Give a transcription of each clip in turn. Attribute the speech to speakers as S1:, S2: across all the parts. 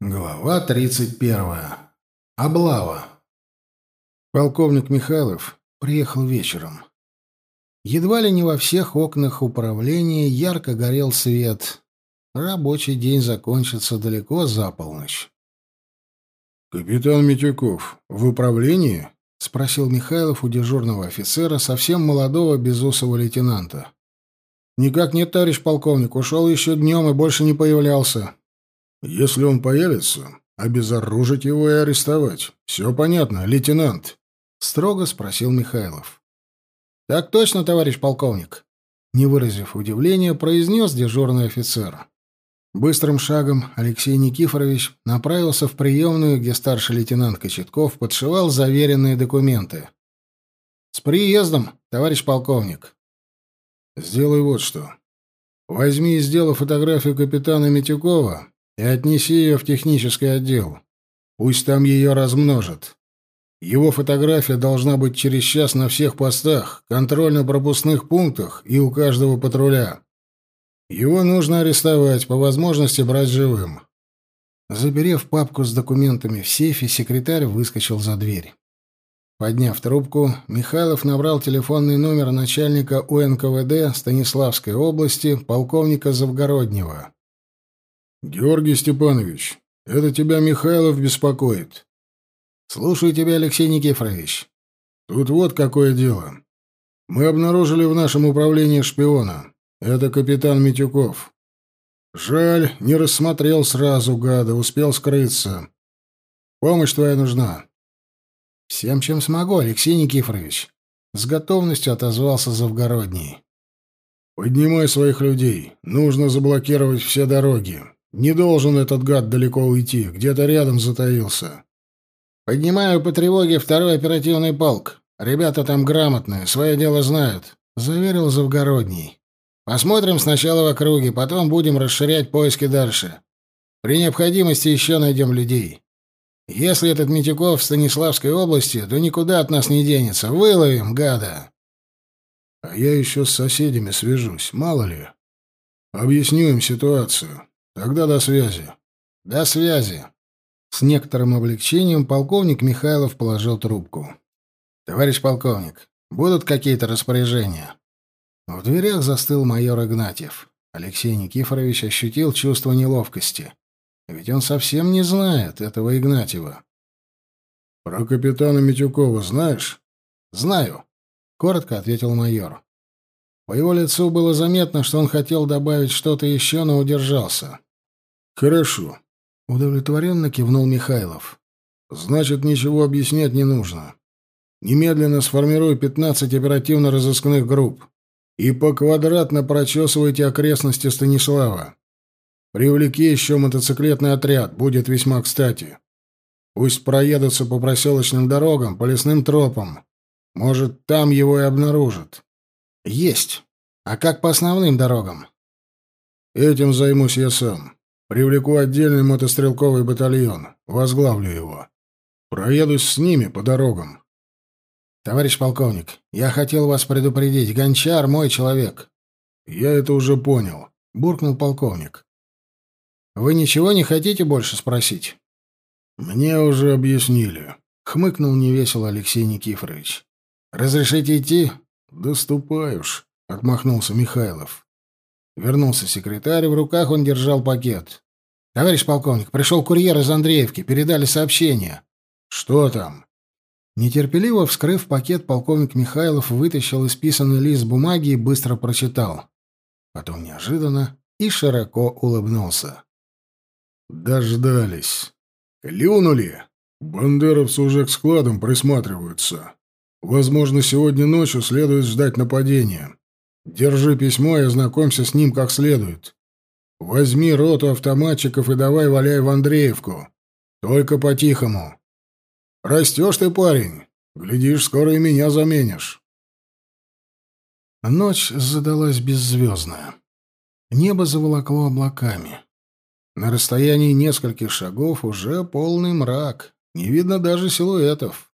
S1: Глава 31. Облава. Полковник Михайлов приехал вечером. Едва ли не во всех окнах управления ярко горел свет. Рабочий день закончится далеко за полночь.
S2: «Капитан Митюков, в управлении?»
S1: — спросил Михайлов у дежурного офицера, совсем молодого безусого лейтенанта. «Никак нет, товарищ полковник. Ушел еще днем и больше не появлялся».
S2: Если он появится, обезоружить его и арестовать. Все понятно, лейтенант?
S1: Строго спросил Михайлов. Так точно, товарищ полковник. Не выразив удивления, произнес дежурный офицер. Быстрым шагом Алексей Никифорович направился в приемную, где старший лейтенант Кочетков подшивал заверенные документы. «С приездом, товарищ полковник!»
S2: «Сделай вот что. Возьми и сделай фотографию капитана Митюкова и отнеси ее в технический отдел. Пусть там ее размножат. Его фотография должна быть через час на всех постах, контрольно-пропускных пунктах и у каждого патруля. Его нужно арестовать, по возможности брать живым.
S1: Заберев папку с документами в сейфе, секретарь выскочил за дверь. Подняв трубку, Михайлов набрал телефонный номер начальника УНКВД Станиславской области, полковника Завгороднего.
S2: Георгий Степанович, это тебя Михайлов беспокоит.
S1: Слушаю тебя, Алексей Никифорович.
S2: Тут вот какое дело. Мы обнаружили в нашем управлении шпиона. Это капитан Митюков. Жаль, не рассмотрел сразу гада, успел скрыться. Помощь твоя нужна.
S1: Всем, чем смогу, Алексей Никифорович. С готовностью отозвался Завгородний.
S2: Поднимай своих людей. Нужно заблокировать все дороги. Не должен этот гад далеко уйти, где-то рядом затаился.
S1: Поднимаю по тревоге второй оперативный полк. Ребята там грамотные, свое дело знают, заверил Завгородний. Посмотрим сначала в округе, потом будем расширять поиски дальше. При необходимости еще найдем людей. Если этот Митюков в Станиславской области, то никуда от нас не денется. Выловим, гада.
S2: А я еще с соседями свяжусь, мало ли. Объясню им ситуацию. Тогда до связи.
S1: До связи. С некоторым облегчением полковник Михайлов положил трубку. Товарищ полковник, будут какие-то распоряжения? В дверях застыл майор Игнатьев. Алексей Никифорович ощутил чувство неловкости. Ведь он совсем не знает этого Игнатьева.
S2: «Про капитана Митюкова знаешь?»
S1: «Знаю», — коротко ответил майор. По его лицу было заметно, что он хотел добавить что-то еще, но удержался.
S2: «Хорошо», —
S1: удовлетворенно кивнул Михайлов.
S2: «Значит, ничего объяснять не нужно. Немедленно сформируй 15 оперативно-розыскных групп и поквадратно прочесывайте окрестности Станислава. Привлеки еще мотоциклетный отряд, будет весьма кстати. Пусть проедутся по проселочным дорогам, по лесным тропам. Может, там его и обнаружат».
S1: «Есть. А как по основным дорогам?»
S2: «Этим займусь я сам». Привлеку отдельный мотострелковый батальон. Возглавлю его. Проедусь с ними по дорогам.
S1: Товарищ полковник, я хотел вас предупредить. Гончар — мой человек.
S2: Я это уже понял, — буркнул полковник.
S1: Вы ничего не хотите больше спросить?
S2: Мне уже объяснили, —
S1: хмыкнул невесело Алексей Никифорович. Разрешите идти?
S2: Доступай уж, — отмахнулся Михайлов.
S1: Вернулся секретарь, в руках он держал пакет. «Товарищ полковник, пришел курьер из Андреевки, передали сообщение».
S2: «Что там?»
S1: Нетерпеливо вскрыв пакет, полковник Михайлов вытащил исписанный лист бумаги и быстро прочитал. Потом неожиданно и широко улыбнулся.
S2: «Дождались. Клюнули. Бандеровцы уже к складам присматриваются. Возможно, сегодня ночью следует ждать нападения. Держи письмо и ознакомься с ним как следует. Возьми роту автоматчиков и давай валяй в Андреевку. Только по-тихому. Растешь ты, парень. Глядишь, скоро и меня заменишь.
S1: Ночь задалась беззвездная. Небо заволокло облаками. На расстоянии нескольких шагов уже полный мрак. Не видно даже силуэтов.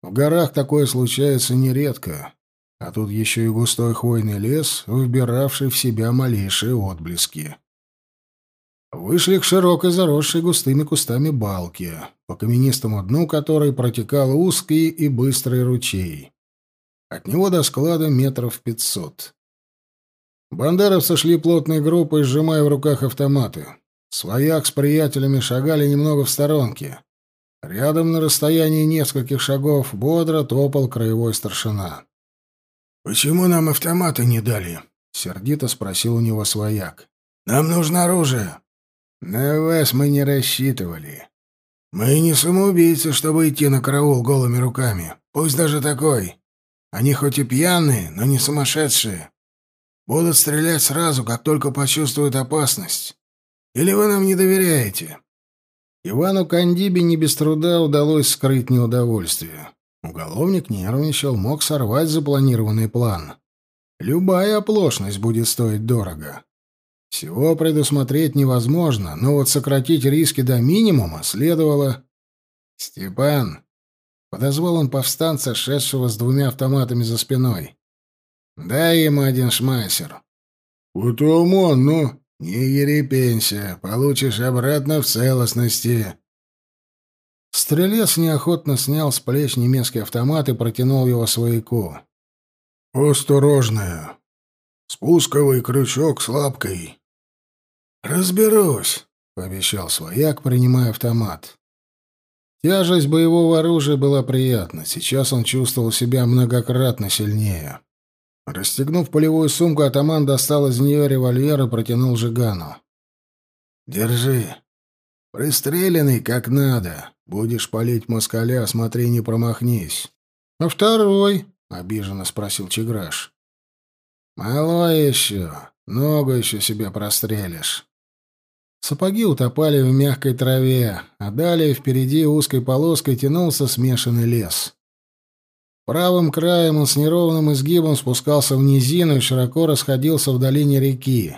S1: В горах такое случается нередко. А тут еще и густой хвойный лес, выбиравший в себя малейшие отблески. вышли к широкой заросшей густыми кустами балке, по каменистому дну которой протекал узкий и быстрый ручей. От него до склада метров пятьсот. Бандеровцы шли плотной группой, сжимая в руках автоматы. Свояк с приятелями шагали немного в сторонке. Рядом на расстоянии нескольких шагов бодро топал краевой старшина.
S2: «Почему нам автоматы не дали?»
S1: — сердито спросил у него свояк.
S2: «Нам нужно оружие».
S1: «На вас мы не рассчитывали».
S2: «Мы не самоубийцы, чтобы идти на караул голыми руками. Пусть даже такой. Они хоть и пьяные, но не сумасшедшие. Будут стрелять сразу, как только почувствуют опасность. Или вы нам не доверяете?»
S1: Ивану Кандибе не без труда удалось скрыть неудовольствие. Уголовник нервничал, мог сорвать запланированный план. Любая оплошность будет стоить дорого. Всего предусмотреть невозможно, но вот сократить риски до минимума следовало... «Степан!» — подозвал он повстанца, шедшего с двумя автоматами за спиной. «Дай ему один шмайсер».
S2: «Вот ОМОН, ну!»
S1: «Не ерепенься, получишь обратно в целостности». Стрелец неохотно снял с плеч немецкий автомат и протянул его свояку.
S2: «Осторожная. Спусковый крючок с лапкой».
S1: «Разберусь», — пообещал свояк, принимая автомат. Тяжесть боевого оружия была приятна. Сейчас он чувствовал себя многократно сильнее. Расстегнув полевую сумку, атаман достал из нее револьвер и протянул Жигану. «Держи. Пристреленный как надо. Будешь палить москаля, смотри, не промахнись». «А второй?» — обиженно спросил Чеграш. «Малой еще. Ногу еще себе прострелишь». Сапоги утопали в мягкой траве, а далее впереди узкой полоской тянулся смешанный лес. Правым краем он с неровным изгибом спускался в низину и широко расходился в долине реки.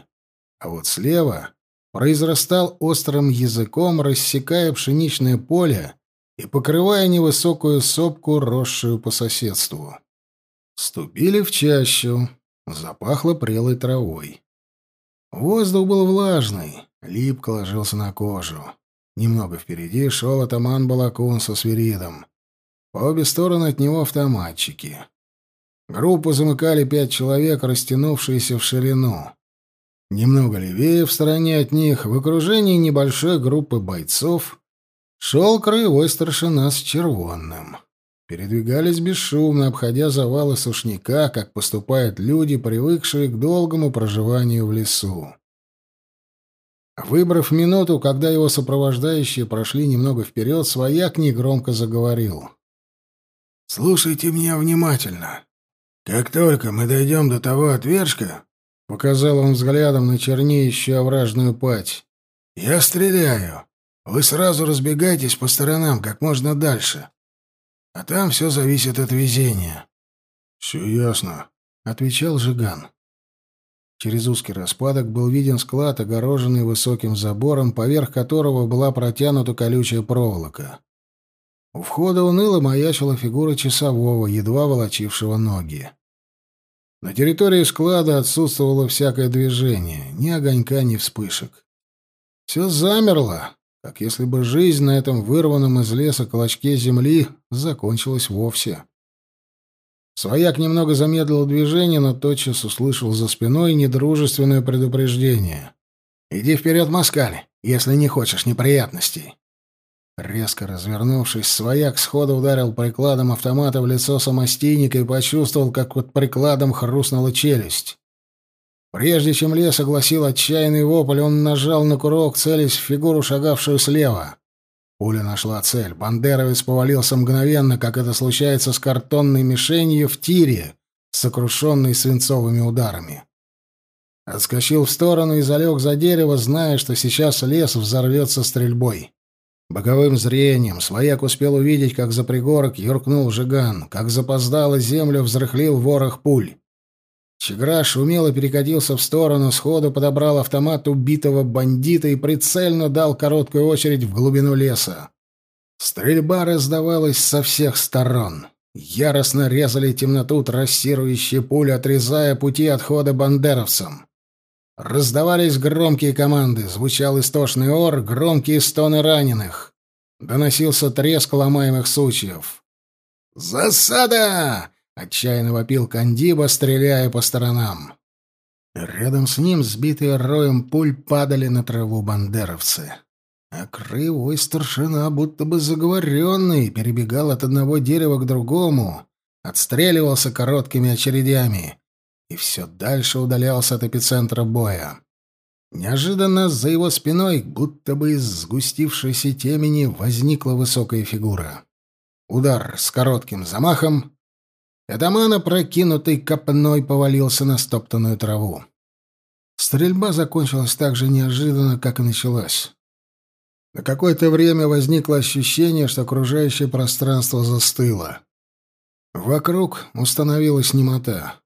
S1: А вот слева произрастал острым языком, рассекая пшеничное поле и покрывая невысокую сопку, росшую по соседству. Ступили в чащу, запахло прелой травой. Воздух был влажный, липко ложился на кожу. Немного впереди шел атаман Балакун со свиридом. По обе стороны от него автоматчики. Группу замыкали пять человек, растянувшиеся в ширину. Немного левее, в стороне от них, в окружении небольшой группы бойцов, шел краевой старшина с червонным. Передвигались бесшумно, обходя завалы сушняка, как поступают люди, привыкшие к долгому проживанию в лесу. Выбрав минуту, когда его сопровождающие прошли немного вперед, свояк негромко заговорил.
S2: Слушайте меня внимательно. Как только мы дойдем до того отвержка, — показал он взглядом на чернеющую овражную пать, — я стреляю. Вы сразу разбегайтесь по сторонам как можно дальше. А там все зависит от везения.
S1: — Все ясно, — отвечал Жиган. Через узкий распадок был виден склад, огороженный высоким забором, поверх которого была протянута колючая проволока. У входа уныло маячила фигура часового, едва волочившего ноги. На территории склада отсутствовало всякое движение, ни огонька, ни вспышек. Все замерло, как если бы жизнь на этом вырванном из леса клочке земли закончилась вовсе. Свояк немного замедлил движение, но тотчас услышал за спиной недружественное предупреждение. «Иди вперед, москаль, если не хочешь неприятностей». Резко развернувшись, свояк сходу ударил прикладом автомата в лицо самостийника и почувствовал, как под прикладом хрустнула челюсть. Прежде чем лес огласил отчаянный вопль, он нажал на курок, целясь в фигуру, шагавшую слева. Пуля нашла цель. Бандеровец повалился мгновенно, как это случается с картонной мишенью в тире, сокрушенной свинцовыми ударами. Отскочил в сторону и залег за дерево, зная, что сейчас лес взорвется стрельбой. Боковым зрением свояк успел увидеть, как за пригорок юркнул жиган, как запоздало землю взрыхлил ворох пуль. Чеграш умело перекатился в сторону, сходу подобрал автомат убитого бандита и прицельно дал короткую очередь в глубину леса. Стрельба раздавалась со всех сторон. Яростно резали темноту трассирующие пули, отрезая пути отхода бандеровцам. Раздавались громкие команды, звучал истошный ор, громкие стоны раненых. Доносился треск ломаемых сучьев. «Засада!» — отчаянно вопил Кандиба, стреляя по сторонам. Рядом с ним, сбитые роем пуль, падали на траву бандеровцы. А краевой старшина, будто бы заговоренный, перебегал от одного дерева к другому, отстреливался короткими очередями и все дальше удалялся от эпицентра боя. Неожиданно за его спиной, будто бы из сгустившейся темени, возникла высокая фигура. Удар с коротким замахом, Эдамана, прокинутый копной, повалился на стоптанную траву. Стрельба закончилась так же неожиданно, как и началась. На какое-то время возникло ощущение, что окружающее пространство застыло. Вокруг установилась немота.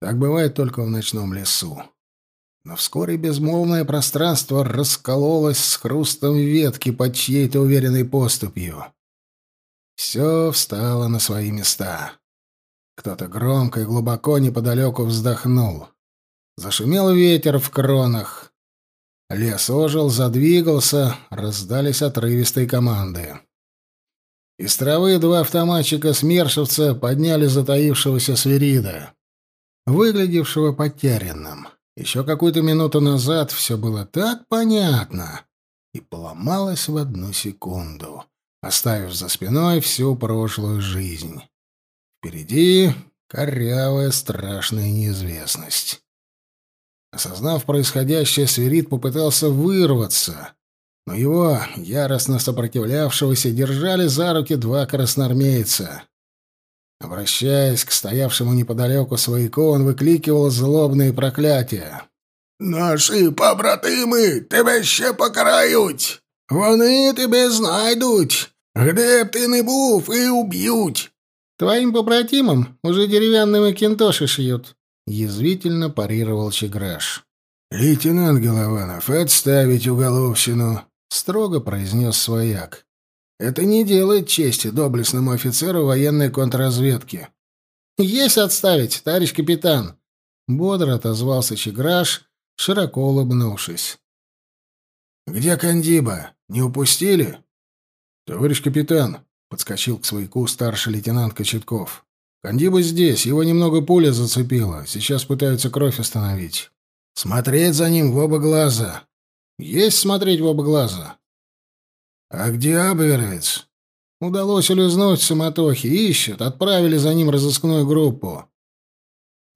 S1: Так бывает только в ночном лесу. Но вскоре безмолвное пространство раскололось с хрустом ветки под чьей-то уверенной поступью. Все встало на свои места. Кто-то громко и глубоко неподалеку вздохнул. Зашумел ветер в кронах. Лес ожил, задвигался, раздались отрывистые команды. Из травы два автоматчика смершивца подняли затаившегося свирида, выглядевшего потерянным. Еще какую-то минуту назад все было так понятно и поломалось в одну секунду, оставив за спиной всю прошлую жизнь. Впереди корявая страшная неизвестность. Осознав происходящее, Свирид попытался вырваться, но его, яростно сопротивлявшегося, держали за руки два красноармейца. Обращаясь к стоявшему неподалеку свояку, он выкрикивал злобные проклятия.
S3: «Наши побратимы тебе ще покарають! Вони тебе знайдуть! Где б ти не був і уб'ють!»
S1: «Твоим побратимам уже деревянные макинтоши шьют», — язвительно парировал Чеграш. «Лейтенант Голованов, отставить уголовщину», — строго произнес свояк. «Это не делает чести доблестному офицеру военной контрразведки». «Есть отставить, товарищ капитан», — бодро отозвался Чеграш, широко улыбнувшись. «Где Кандиба? Не упустили?» «Товарищ капитан», Подскочил к свояку старший лейтенант Кочетков. «Кандиба здесь, его немного пуля зацепила. Сейчас пытаются кровь остановить. Смотреть за ним в оба глаза. Есть смотреть в оба глаза». «А где Абверовец?» «Удалось улизнуть в самотохе. Ищут. Отправили за ним разыскную группу».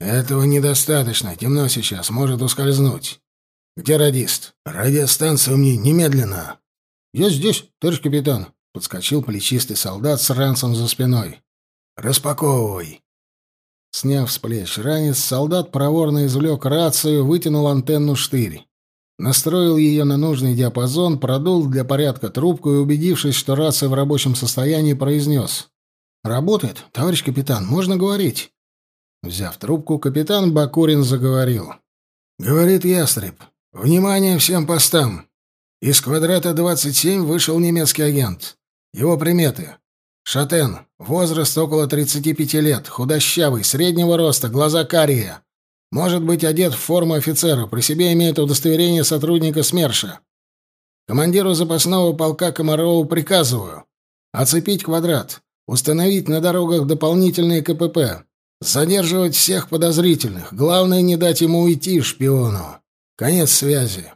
S1: «Этого недостаточно. Темно сейчас. Может ускользнуть». «Где радист?» «Радиостанцию мне немедленно». «Я здесь, товарищ капитан». Подскочил плечистый солдат с ранцем за спиной. «Распаковывай!» Сняв с плеч ранец, солдат проворно извлек рацию, вытянул антенну штырь. Настроил ее на нужный диапазон, продул для порядка трубку и, убедившись, что рация в рабочем состоянии, произнес. «Работает, товарищ капитан, можно говорить?» Взяв трубку, капитан Бакурин заговорил. «Говорит ястреб. Внимание всем постам. Из квадрата 27 вышел немецкий агент. Его приметы. Шатен. Возраст около 35 лет. Худощавый, среднего роста, глаза карие. Может быть одет в форму офицера. При себе имеет удостоверение сотрудника СМЕРШа. Командиру запасного полка Комарову приказываю. Оцепить квадрат. Установить на дорогах дополнительные КПП. Задерживать всех подозрительных. Главное, не дать ему уйти, шпиону. Конец связи.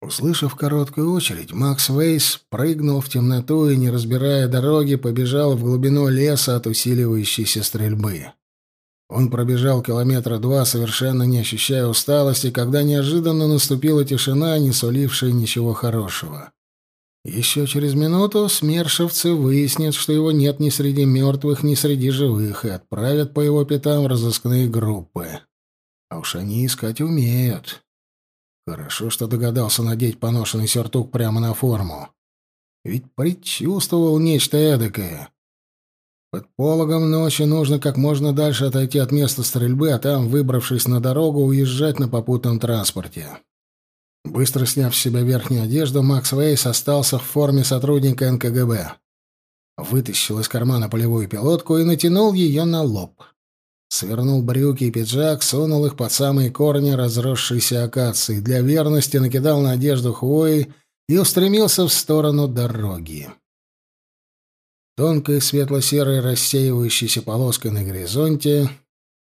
S1: Услышав короткую очередь, Макс Вейс прыгнул в темноту и, не разбирая дороги, побежал в глубину леса от усиливающейся стрельбы. Он пробежал километра два, совершенно не ощущая усталости, когда неожиданно наступила тишина, не сулившая ничего хорошего. Еще через минуту смершевцы выяснят, что его нет ни среди мертвых, ни среди живых, и отправят по его пятам разыскные группы. А уж они искать умеют. Хорошо, что догадался надеть поношенный сюртук прямо на форму. Ведь предчувствовал нечто эдакое. Под пологом ночи нужно как можно дальше отойти от места стрельбы, а там, выбравшись на дорогу, уезжать на попутном транспорте. Быстро сняв с себя верхнюю одежду, Макс Вейс остался в форме сотрудника НКГБ. Вытащил из кармана полевую пилотку и натянул ее на лоб. Свернул брюки и пиджак, сунул их под самые корни разросшейся акации, для верности накидал на одежду хвои и устремился в сторону дороги. Тонкой светло-серой рассеивающейся полоской на горизонте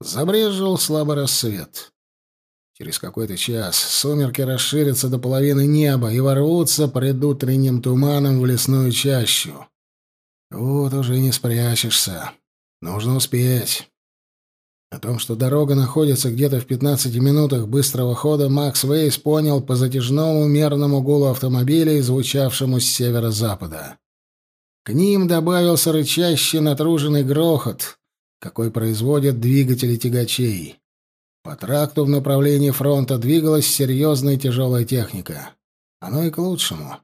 S1: забрежил слабый рассвет. Через какой-то час сумерки расширятся до половины неба и ворвутся предутренним туманом в лесную чащу. Тут уже не спрячешься. Нужно успеть. О том, что дорога находится где-то в 15 минутах быстрого хода, Макс Вейс понял по затяжному мерному гулу автомобиля, звучавшему с северо-запада. К ним добавился рычащий натруженный грохот, какой производят двигатели тягачей. По тракту в направлении фронта двигалась серьезная тяжелая техника. Оно и к лучшему.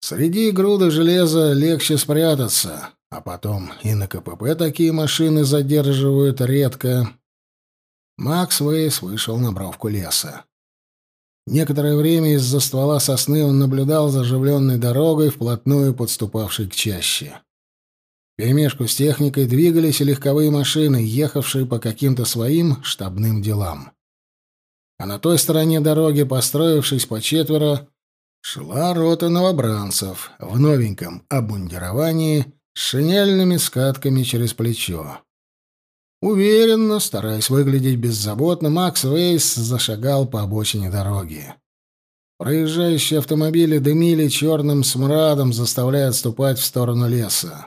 S1: Среди груды железа легче спрятаться, а потом и на КПП такие машины задерживают редко. Макс Вейс вышел на бровку леса. Некоторое время из-за ствола сосны он наблюдал за оживленной дорогой, вплотную подступавшей к чаще. В перемешку с техникой двигались и легковые машины, ехавшие по каким-то своим штабным делам. А на той стороне дороги, построившись по четверо, шла рота новобранцев в новеньком обмундировании с шинельными скатками через плечо. Уверенно, стараясь выглядеть беззаботно, Макс Вейс зашагал по обочине дороги. Проезжающие автомобили дымили черным смрадом, заставляя отступать в сторону леса.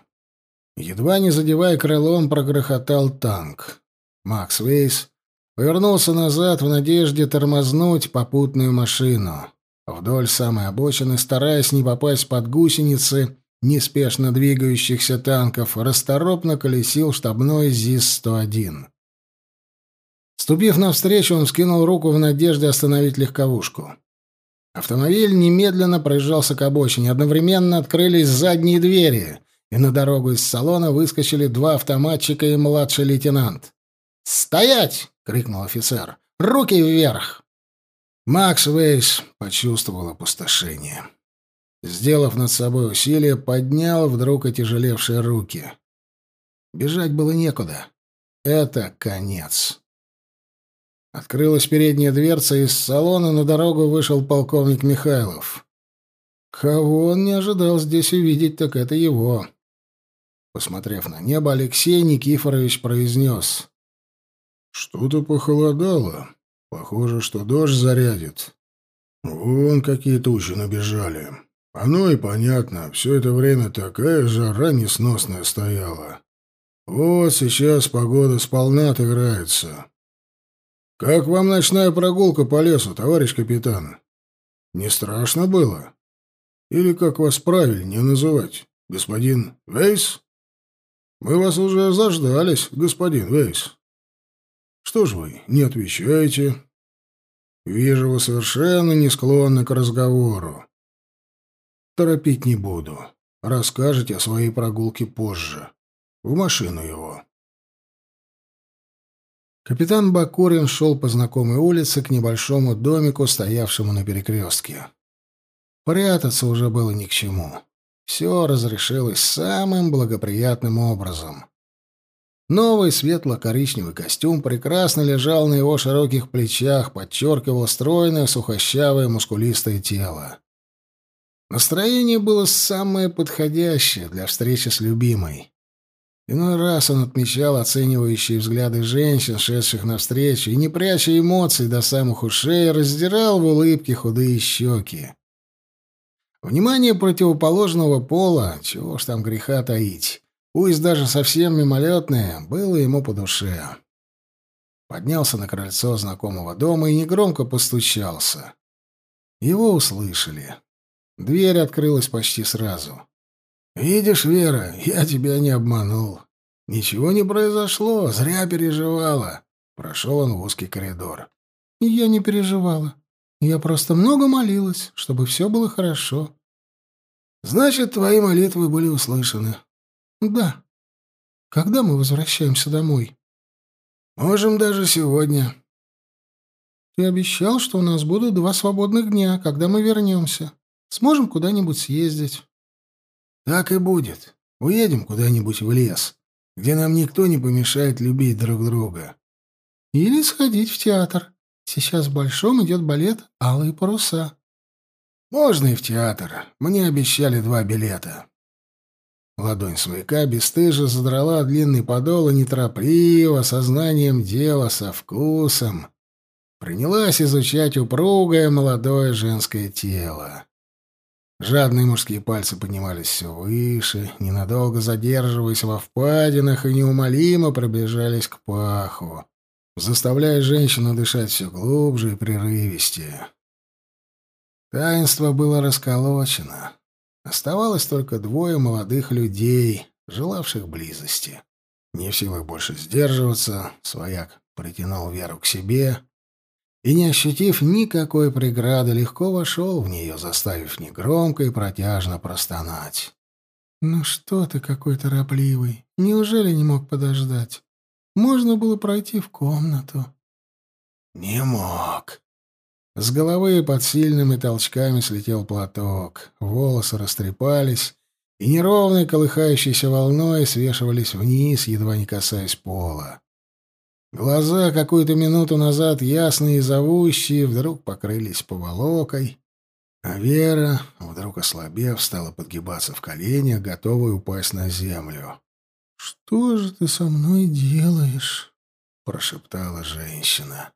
S1: Едва не задевая крылом, прогрохотал танк. Макс Вейс повернулся назад в надежде тормознуть попутную машину. Вдоль самой обочины, стараясь не попасть под гусеницы, неспешно двигающихся танков расторопно колесил штабной ЗИС-101. Ступив навстречу, он скинул руку в надежде остановить легковушку. Автомобиль немедленно проезжался к обочине, одновременно открылись задние двери, и на дорогу из салона выскочили два автоматчика и младший лейтенант. «Стоять!» — крикнул офицер. «Руки вверх!» Макс Вейс почувствовал опустошение. Сделав над собой усилие, поднял вдруг отяжелевшие руки. Бежать было некуда. Это конец. Открылась передняя дверца, из салона на дорогу вышел полковник Михайлов. Кого он не ожидал здесь увидеть, так это его. Посмотрев на небо, Алексей Никифорович произнес. «Что-то похолодало. Похоже, что дождь зарядит. Вон какие тучи набежали. Оно и понятно, все это время такая жара несносная стояла. Вот сейчас погода сполна отыграется. Как вам ночная прогулка по лесу, товарищ капитан? Не страшно было? Или как вас правильнее называть, господин Вейс? Мы вас уже заждались, господин Вейс. Что ж вы не отвечаете? Вижу, вы совершенно не склонны к разговору. Торопить не буду. Расскажете о своей прогулке позже. В машину его. Капитан Бакурин шел по знакомой улице к небольшому домику, стоявшему на перекрестке. Прятаться уже было ни к чему. Все разрешилось самым благоприятным образом. Новый светло-коричневый костюм прекрасно лежал на его широких плечах, подчеркивал стройное, сухощавое, мускулистое тело. Настроение было самое подходящее для встречи с любимой. Иной раз он отмечал оценивающие взгляды женщин, шедших навстречу, и, не пряча эмоций до самых ушей, раздирал в улыбке худые щеки. Внимание противоположного пола, чего ж там греха таить, пусть даже совсем мимолетное, было ему по душе. Поднялся на крыльцо знакомого дома и негромко постучался. Его услышали. Дверь открылась почти сразу. «Видишь, Вера, я тебя не обманул. Ничего не произошло, зря переживала». Прошел он в узкий коридор. «Я не переживала. Я просто много молилась, чтобы все было хорошо». «Значит, твои молитвы были услышаны». «Да. Когда мы возвращаемся домой?» «Можем даже сегодня». «Ты обещал, что у нас будут два свободных дня, когда мы вернемся. Сможем куда-нибудь съездить. Так и будет. Уедем куда-нибудь в лес, где нам никто не помешает любить друг друга. Или сходить в театр. Сейчас в Большом идет балет «Алые паруса». Можно и в театр. Мне обещали два билета. Ладонь свояка бесстыжа задрала длинный подол и неторопливо, сознанием дела, со вкусом, принялась изучать упругое молодое женское тело. Жадные мужские пальцы поднимались все выше, ненадолго задерживаясь во впадинах и неумолимо приближались к паху, заставляя женщину дышать все глубже и прерывистее. Таинство было расколочено. Оставалось только двое молодых людей, желавших близости. Не в силах больше сдерживаться, свояк притянул Веру к себе и, не ощутив никакой преграды, легко вошел в нее, заставив негромко и протяжно простонать. «Ну что ты какой торопливый? Неужели не мог подождать? Можно было пройти в комнату». «Не мог», с головы под сильными толчками слетел платок, волосы растрепались и неровной колыхающейся волной свешивались вниз, едва не касаясь пола. Глаза какую-то минуту назад ясные и зовущие вдруг покрылись поволокой, а Вера, вдруг ослабев, стала подгибаться в коленях, готовая упасть на землю. «Что же ты со мной делаешь?» — прошептала женщина.